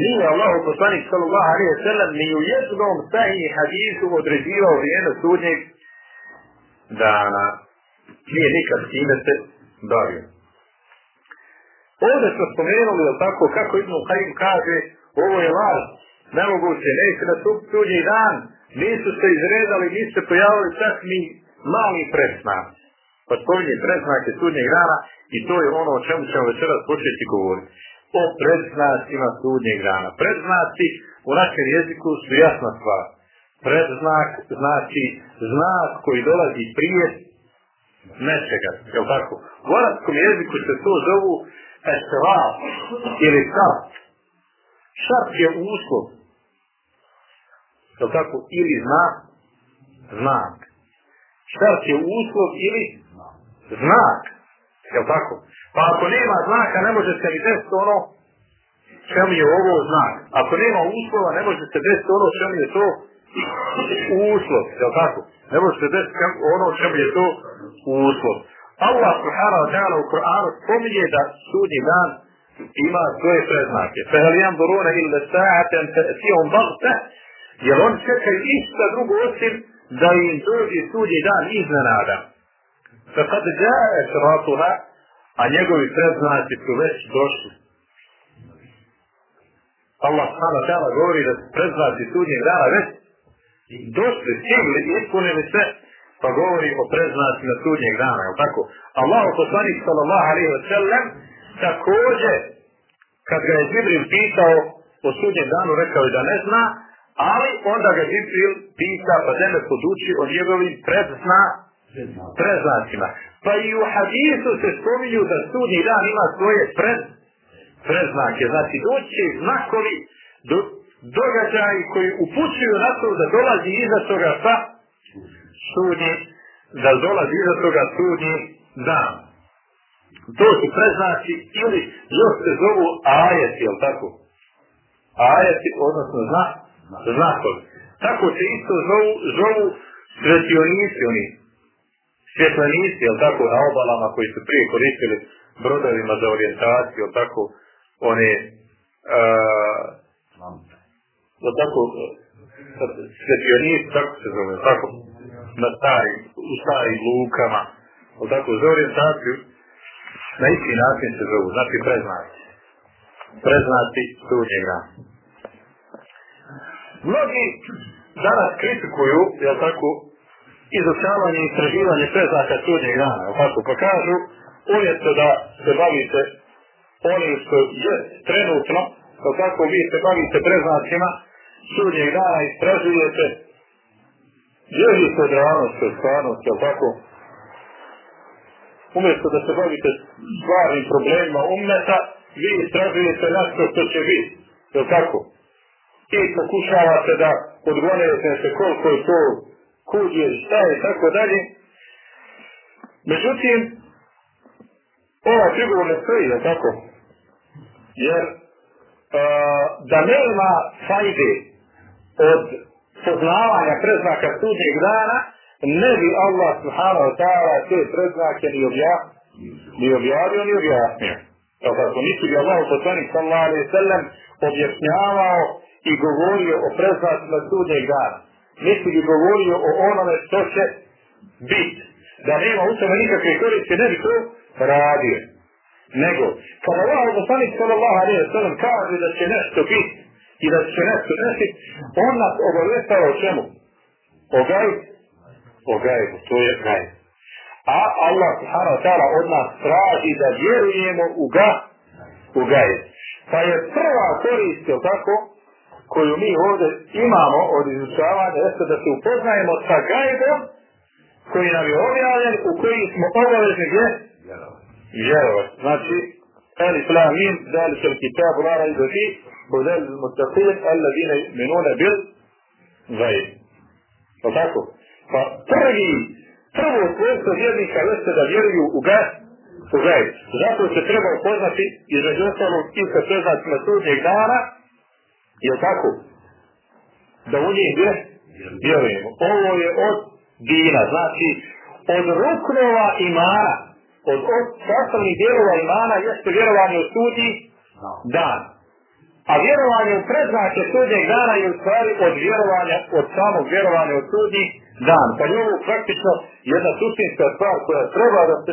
nije Allah poslanik sallallahu alejhi ve sellem ni u jednom sahih hadisu određivao vrijeme sudnjeg dana. Nije nikad time se bavio. Ovdje smo spomenuli, tako, kako Ibn Kajim kaže, ovo je laž, nemoguće, neće na tuđi dan, nisu se izredali, nisu se pojavili čak ni mali presnak. Pa spominje presnake sudnjeg dana i to je ono o čemu ćemo večeras početi govoriti. O predznacima sudnjeg dana. Predznaci u našem jeziku su jasna stvar. Predznak znači znak koji dolazi prije nečega, je li tako? U arabskom jeziku se to zovu esraf ili šart. Šart je uslov, je li tako? Ili znak, znak. Šart je uslov ili znak, je li tako? Pa ako nema znaka ne može se ni desiti ono čemu je ovo znak. Ako nema uslova ne može se desiti ono čemu je to uslov, je li tako? Ne može se desiti ono čemu je to uslov. Allah subhanahu wa ta'ala u Kur'anu spominje da sudnji dan ima svoje preznake. Fehal jam duruna illa sa'aten ta'sijom bagta, jer on čekaju išta drugo osim da im dođe sudnji dan iznenada. Fakad jae šratuha, a njegovi predznaci su već došli. Allah wa ta'ala govori da su predznaci sudnjeg dana već došli, stigli ispunili sve pa govori o preznacima sudnjeg dana, je tako? Allah poslanik sallallahu alaihi wa sallam također kad ga je Žibril pitao o sudnjem danu rekao je da ne zna, ali onda ga Žibril pita pa me poduči o njegovim prezna, preznacima. Pa i u hadisu se spominju da sudnji dan ima svoje prez, preznake. Znači doći znakovi, do, događaji koji upućuju na to da dolazi iza toga sa sudnji, da dolazi iza toga sudnji dan. To su preznaci ili još se zovu ajeti, jel tako? Ajeti, odnosno zna, znakovi. Tako se isto zovu, zovu svetionici, oni svjetlenici, jel tako, na obalama koji su prije koristili brodovima za orijentaciju, jel tako, one jel tako, svetionici, tako se zove, tako, na starim, u starim lukama, jel tako, za orijentaciju, na isti način se zovu, znači preznaci. Preznaci sudnjeg dana. Mnogi danas kritikuju, jel tako, izučavanje i istraživanje preznaka sudnjeg dana, jel tako, pa kažu, umjesto da se bavite onim što je trenutno, jel tako, vi se bavite preznacima sudnjeg dana, istražujete, ježite od realnosti, od stvarnosti, jel tako, umjesto da se bavite stvarnim problemima umeta, vi istražujete nešto što će biti. Je li tako? I pokušavate da odgonete se koliko je to šta je, tako dalje. Međutim, ova figur ne stoji, je tako? Jer uh, da nema fajde od poznavanja preznaka sudnjeg dana, ne bi Allah subhanahu wa ta'ala te predznake ni objavio, ni objavio, ni objasnio. Tako, niti bi Allah poslanik sallallahu alaihi sallam objašnjavao i govorio o predznacima sudnjeg dana. Niti bi govorio o onome što će biti. Da nema u tome nikakve koriste, ne bi to radio. Nego, kada Allah poslanik sallallahu alaihi sallam kaže da će nešto biti i da će nešto desiti, on nas obavestava o čemu? O gajbu o gajbu, to je gajb. A Allah subhanahu wa ta'ala od nas traži da vjerujemo u ga, u gajb. Pa je prva korist, je tako, koju mi ovdje imamo od izučavanja, jeste da se upoznajemo sa gajbom koji nam je objavljen, u koji smo obavezni gdje? Vjerovati. Znači, Alif la mim, ذلك الكتاب لا ريب فيه هدى للمتقين الذين يؤمنون بالغيب. Tako? Pa prvi, prvo svojstvo vjernika jeste da vjeruju u gaj, u gaj. Zato se treba upoznati između ostalog i sa sveznacima sudnjeg dana, je tako? Da u njih gdje? Vjerujemo. Ovo je od dina, znači od ruknova imana, od, od sastavnih dijelova imana jeste vjerovanje u sudnji dan. A vjerovanje u predznake sudnjeg dana je u stvari od vjerovanja, od samog vjerovanja u sudnji dan. Pa je ovo praktično jedna suštinska stvar koja treba da se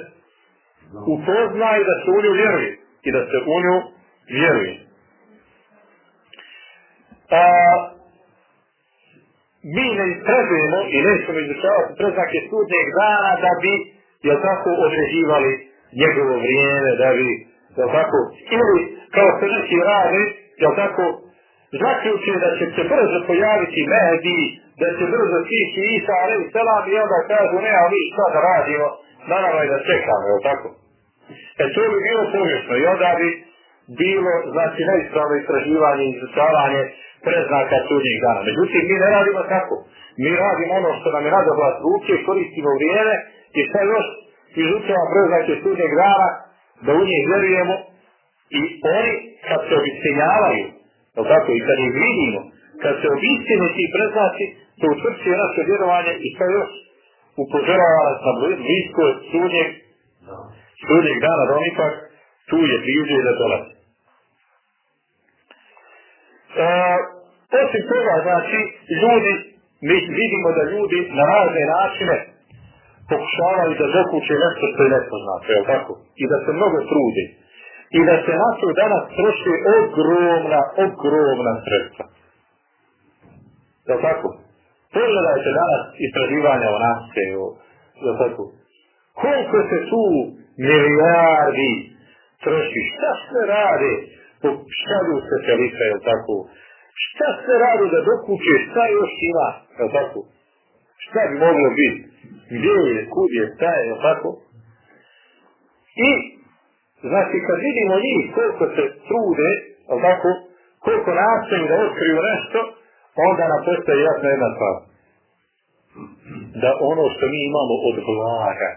upozna i da se u nju vjeruje. I da se u nju vjeruje. A, mi ne istražujemo i nećemo izučavati predznake sudnjeg dana da bi, jel tako, određivali njegovo vrijeme, da bi, jel tako, ili kao se neki radi, jel tako, zaključe da će se brzo pojaviti Mehdi, da će brzo stići Isa, ali selam i onda kažu, ne, a mi šta da radimo, naravno je da čekamo, je tako? E to bi bilo pogrešno i onda bi bilo, znači, neispravno istraživanje i izučavanje preznaka sudnjih dana. Međutim, mi ne radimo tako. Mi radimo ono što nam je nadoglas ruke, koristimo vrijeme i šta još izučava preznake sudnjeg dana, da u njih vjerujemo i oni kad se obistinjavaju, je tako, i kad ih vidimo, kad se obistine ti preznaci, to utvrćuje naše vjerovanje i šta još upozorava nas na blisko sudnjeg, sudnjeg dana, da on ipak tu je bliže da dolazi. E, osim toga, znači, ljudi, mi vidimo da ljudi na razne načine pokušavaju da dokuće nešto što je nepoznato, je tako? I da se mnogo trudi. I da se na to danas troši ogromna, ogromna sredstva. Je tako? Pogledajte danas istraživanja o nafte, o, je tako? Koliko se tu milijardi troši, šta se radi? Šalju se telika, je tako? Šta se radi da dokuće, šta još ima, je tako? Šta bi moglo biti? Gdje je, kud je, šta je, je tako? I, znači, kad vidimo njih koliko se trude, je tako? Koliko nastoji da otkriju nešto, onda nam postaje jasna jedna stvar. Da ono što mi imamo od blaga,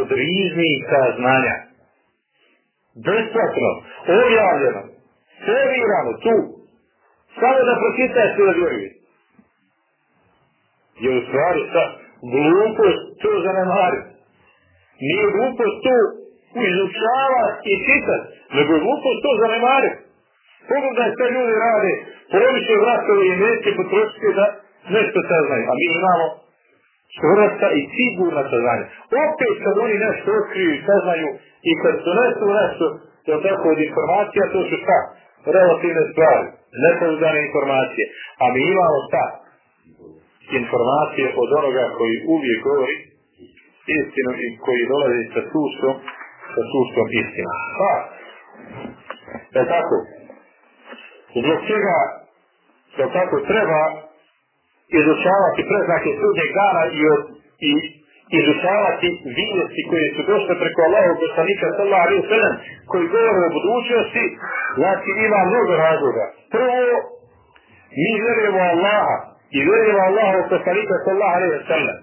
od riznika znanja, besplatno, objavljeno, servirano, tu, samo da pročitaš to da vjeruješ. Je u stvari šta? Glupost to zanemariti. Nije glupost to izučavati i čitati, nego je glupost to zanemariti. Pogledaj šta ljudi rade, poloviće vratovi i neće potrošiti da nešto saznaju. A mi imamo čvrsta i sigurna saznanja. Opet kad oni nešto otkriju i saznaju i kad donesu nešto, to tako od informacija, to su šta? Relativne stvari, nepouzdane informacije. A mi imamo šta? Informacije od onoga koji uvijek govori istinu i koji dolazi sa suštom, sa suštom istinom. Pa, je tako? Zbog čega to tako treba izučavati preznake sudnjeg dana i, i izučavati vijesti koje su došle preko Allahog poslanika sallallahu alaihi sallam koji govore o budućnosti, znači ima mnogo razloga. Prvo, mi vjerujemo Allaha i vjerujemo Allahog poslanika sallallahu alaihi sallam.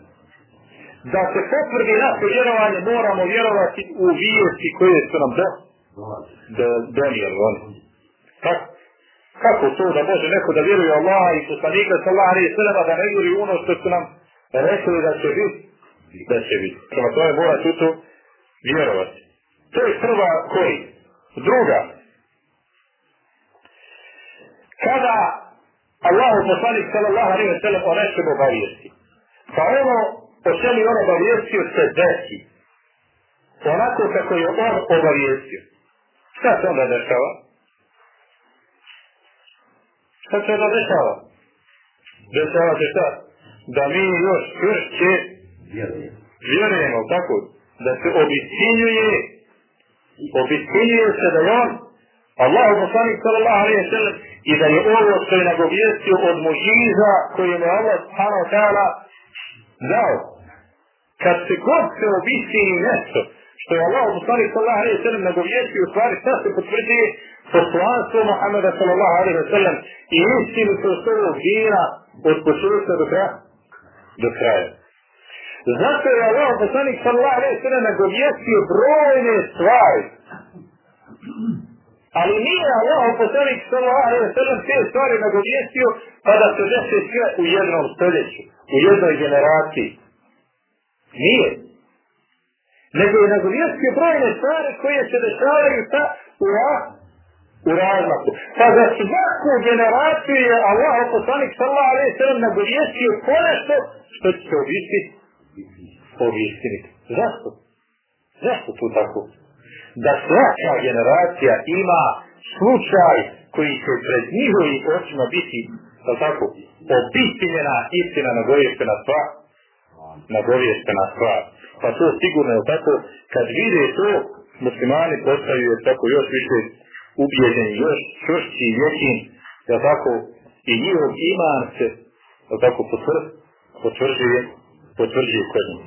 Da se potvrdi naše vjerovanje, moramo vjerovati u vijesti koje su nam do, do, donijeli oni. Tako? Kako to da može neko da vjeruje Allah i poslanika sallallahu alaihi sallam da ne vjeruje ono što su nam rekli da će biti? Da će biti. Prema tome mora tu to vjerovati. To je prva koji. Druga. Kada Allah poslanik sallallahu alaihi sallam o nečem obavijesti. Pa ono o čemu on obavijestio se desi. Onako kako je on obavijestio. Šta se onda dešava? Šta se onda dešava? Dešava se šta? Da mi još čvršće vjerujemo, tako? Da se obistinjuje, obistinjuje se da je on Allah poslanik sallallahu alaihi sallam i da je ovo što je nagovijestio od mužiza koje je Allah subhanahu ta'ala dao. Kad se god se obistini nešto što je Allah poslanik sallallahu alaihi sallam nagovijestio u stvari šta se potvrđuje poslanstvo Muhammeda sallallahu alaihi wa sallam i istinu se ostavio vira od početka do kraja. Do kraja. Zato je Allah poslanik sallallahu alaihi wa sallam nagovijestio brojne stvari. Ali nije Allah poslanik sallallahu alaihi wa sallam te stvari nagovijestio pa da se desi sve u jednom stoljeću, u jednoj generaciji. Nije. Nego je nagovijestio brojne stvari koje se dešavaju sa u u razmaku. Pa za svaku generaciju je Allah poslanik sallallahu alaihi sallam nagovijestio ponešto što će se obistiniti. Obistiniti. Zašto? Zašto tu tako? Da svaka generacija ima slučaj koji će pred njihovim očima biti da tako, obistinjena istina nagovještena stvar. Nagovještena stvar. Pa to sigurno je tako, kad vide to, muslimani postaju tako još više ubijeđeni, još čvršći i jekin ja tako, i njihov iman se, ja tako, potvr, potvrđuje, potvrđuje kod njih.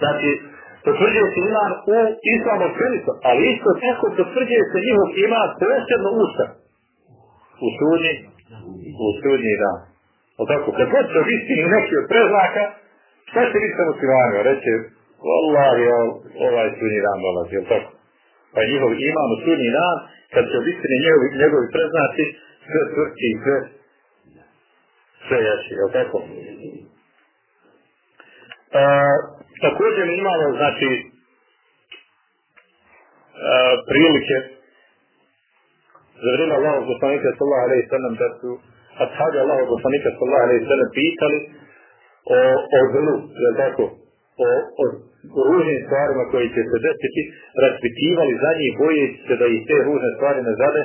Znači, potvrđuje se iman u islamu općenito, ali isto tako potvrđuje se njihov iman posebno usta. U sudnji, u sudnji dan. O tako, kad god se istini neki od preznaka, šta će biti sa muslimanima? Reće, Wallahi, ovaj sudnji dan dolazi, jel tako? Pa je njihov iman u sudnji dan, kad se obistine njegovi, njegovi preznaci, sve tvrtki i sve, sve jači, jel tako? E, također imamo, znači, e, prilike za vrijeme Allahog poslanika sallallahu alaihi sallam da su ashabi Allahog poslanika sallallahu alaihi sallam pitali o, o zlu, jel tako? O, o ružnim stvarima koji će se desiti, raspitivali za njih bojeći se da ih te ružne stvari ne zade,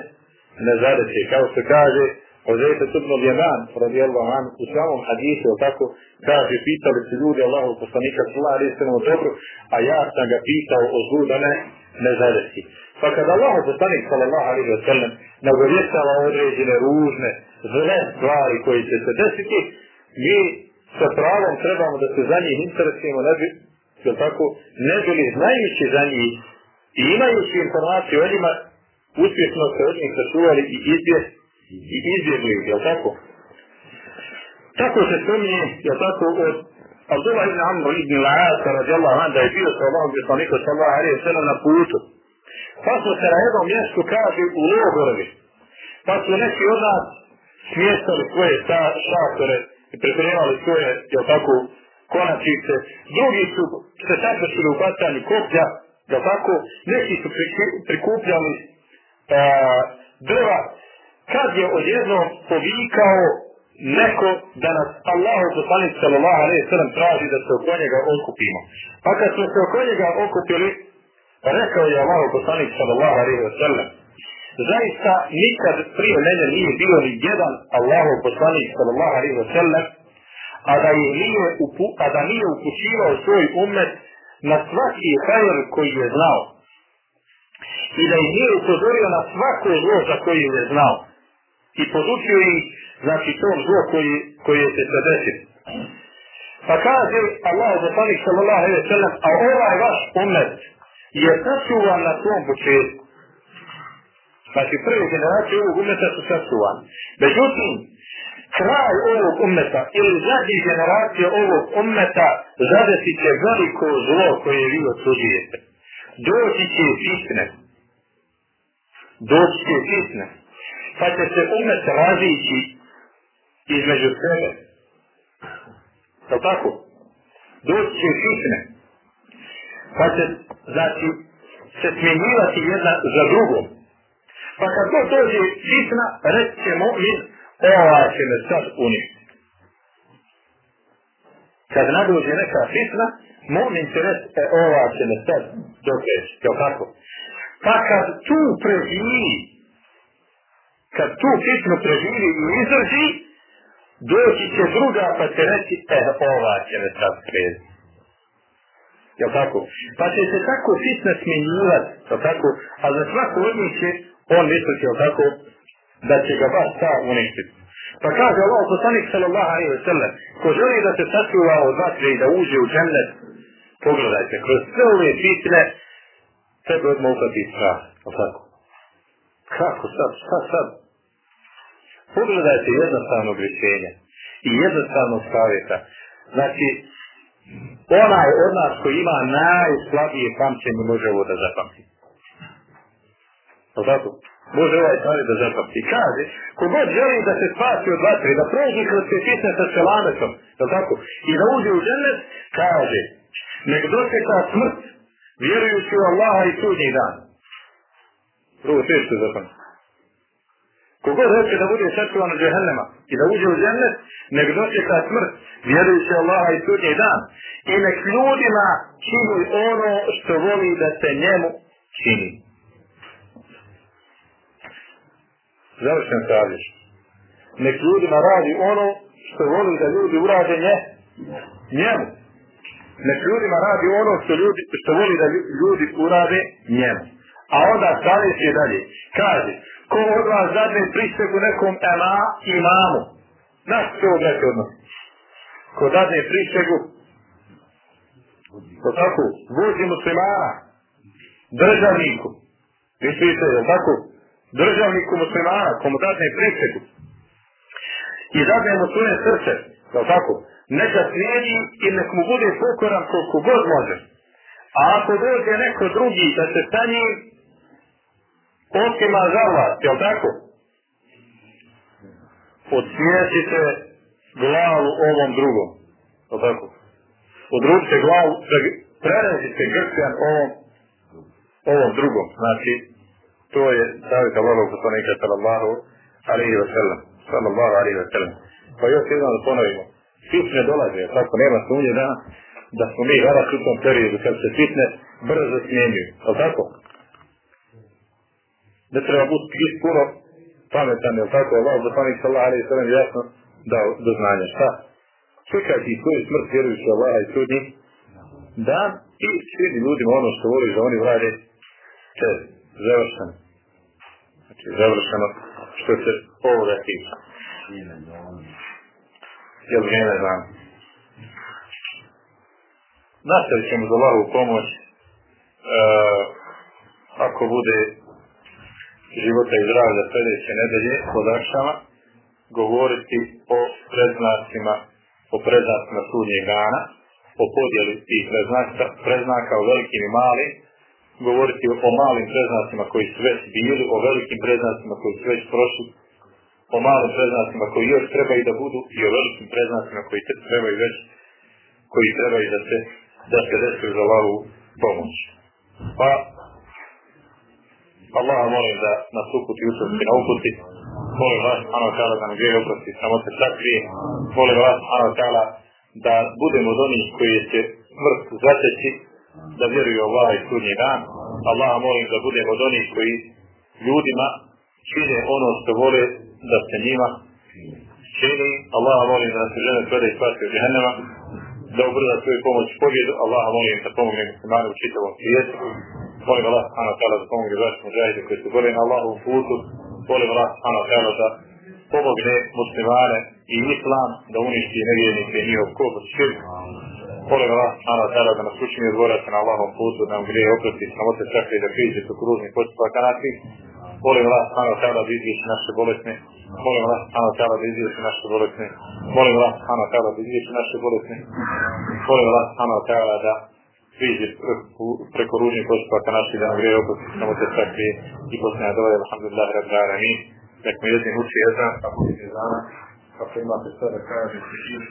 ne zadeće. Kao se kaže, Ozrejte Subno Ljeman, radijallahu an, u samom hadisu, tako, kaže, pitali su ljudi Allahu poslanika sallam o dobru, a ja sam ga pitao o zlu da ne, ne zadesi. Pa kada Allahu poslanik sallallahu alaihi wa sallam nagovještava određene ružne, zle stvari koji će se desiti, mi sa pravom trebamo da se za njih interesujemo, ne bi, je tako, ne bili znajući za njih i imajući informaciju o njima, uspješno se od njih sačuvali i izbje, i izbjegli, je tako? Tako se spominje, je tako, od Abdullah ibn Amr ibn La'asa radijallahu anhu da je bio sa Allahom alaihi sallam na putu. Pa smo se na jednom mjestu kaže u logorovi. Pa su neki od nas smjestali svoje šatore pripremali svoje, je tako, konačice. Drugi su se sakrećili u bacanju koplja, je tako, neki su prikupljali a, drva. Kad je odjednom povikao neko da nas Allahu poslanik sallallahu alejhi ve traži da se oko njega okupimo. Pa kad smo se oko njega okupili, rekao je Allahu poslanik sallallahu alejhi ve Zaista nikad prije mene nije bio ni jedan Allahu poslanik sallallahu alejhi ve sellem a da je nije upu, a da nije upućivao svoj umet na svaki hajr koji je znao. I da je nije upozorio na svako zlo za koje je znao. I podučio ih znači to zlo koji, koje se se desiti. Pa kaže Allah zapanik sallallahu alaihi wa sallam, a ovaj vaš umet je sačuvan na svom početku. Znači prve generacije ovog umeta su sačuvani. Međutim, kraj ovog umeta ili zadnjih generacija ovog umeta zadesit će veliko zlo koje vi odsudijete. Doći će fitne. Doći će fitne. Pa će se umet razići između sebe. Je tako? Doći će fitne. Pa će, znači, se smjenjivati jedna za drugom. Pa kad to dođe fitna, reći će mu'min, ova će me sad uništiti. Kad nadođe neka fitna, mu'min će reći, e, ova će me sad dokeći. Je tako? Pa kad tu preživi, kad tu fitnu preživi i izdrži, doći će druga pa će reći, e, ova će me sad sredi. Jel tako? Pa će se tako fitna smjenjivati, jel tako? A za svaku od njih će on misliti, jel tako, da će ga baš ta uništiti. Pa kaže Allah poslanik sallallahu alaihi wa sallam, ko želi da se sačuva od vatre i da uđe u džennet, pogledajte, kroz sve ove fitne, treba odmah upati strah, jel tako? Kako sad, šta sad? Pogledajte jednostavnog rješenja i jednostavnog savjeta. Znači, onaj od nas koji ima najslabije pamćenje može ovo da zapamti. Zato, može ovaj stvari da zapamti. Kaže, kogod želi da se spasi od vatre, da prođe kroz te fitne sa selametom, tako, i da uđe u džennet, kaže, nek dočeka smrt, vjerujući u Allaha i sudnji dan. Prvo teško zapamti. Kogod hoće da bude sačuvan od džehennema i da uđe u džennet, nek dočeka smrt, vjerujući Allaha i sudnji dan. I nek ljudima čini ono što voli da se njemu čini. Završen savješ. Nek ljudima radi ono što voli da ljudi urade nje, njemu. Nek ljudima radi ono što, ljudi, što voli da ljudi urade njemu. A onda savješ je dalje. Kaže, Ko od vas zadne prisegu nekom ema, imamu? Se ovo gledajte odnosi. Ko dadne prisegu, to tako, vođi muslimana, državniku, mislite, je tako, državniku muslimana, komu dadne prisegu, i dadne svoje srce, je tako, neka slijedi i nek mu bude pokoran koliko god može. A ako dođe neko drugi da se sa njim otima za vlast, jel tako? Odsvijesite glavu ovom drugom. Jel tako? Odrubite glavu, prerežite grkljan ovom, ovom drugom. Znači, to je savjeta Allahog poslanika sallallahu alaihi wa sallam. Sallallahu alaihi wa sallam. Pa još jednom da ponovimo. Fitne dolaze, tako nema sumnje da, da smo mi danas u tom periodu kad se fitne brzo smjenjuju. Jel tako? ne treba biti puno pametan, jel tako, Allah, poslanik sallallahu alaihi sallam jasno dao do znanja. Šta? Čekajte i svoju smrt vjerujući Allaha i sudnji dan i svidi ljudima ono što voliš da oni rade te završeno. Znači, završeno što se ovoga tiče. Jel vrijeme znam? Nastavit ćemo za Allahu pomoć e, ako bude života i zdravlja sljedeće nedelje kod Akšama govoriti o predznacima o predznacima sudnjeg dana o podjeli tih predznaka, predznaka o velikim i malim govoriti o malim predznacima koji su već bili o velikim predznacima koji su već prošli o malim predznacima koji još trebaju da budu i o velikim predznacima koji trebaju već koji trebaju da se da se desu za lavu pomoć. Pa Allah molim da nas uputi učesti na uputi. Molim vas, Ano Tala, da nam grije oprosti, samo se sakrije. Molim vas, Ano Tala, da budemo od onih koji će smrt zateći, da vjeruju Allah i sudnji dan. Allah molim da budemo od onih koji ljudima čine ono što vole da se njima čini. Allah molim da se žene tvede i spasi od jehennema, da ubrza svoju pomoć pobjedu. Allah molim da pomogne muslimane u čitavom svijetu. Molim Allah subhanahu wa ta'ala da pomogne braći muđahide koji su gore na Allahovom putu. Molim Allah subhanahu wa ta'ala da pomogne muslimane i islam da uništi nevjernike i njihov kobor širk. Molim Allah subhanahu wa da nas učini odgovarati na Allahovom putu, da nam grije oprosti, samote čakve i da priđe su kružni postupaka naših. Molim Allah subhanahu wa da izviješi naše bolesne. Molim Allah subhanahu wa da izviješi naše bolesne. Molim Allah subhanahu wa da izviješi naše bolesne. Molim Allah subhanahu wa da priđe preko ružnih postupaka naših da nam grije oprosti, samote čakve i posljednja dovolja, alhamdulillah, rabbi alamin. Nek mi jedin uči jezan, ako mi jezana, ako imate sve da kažete,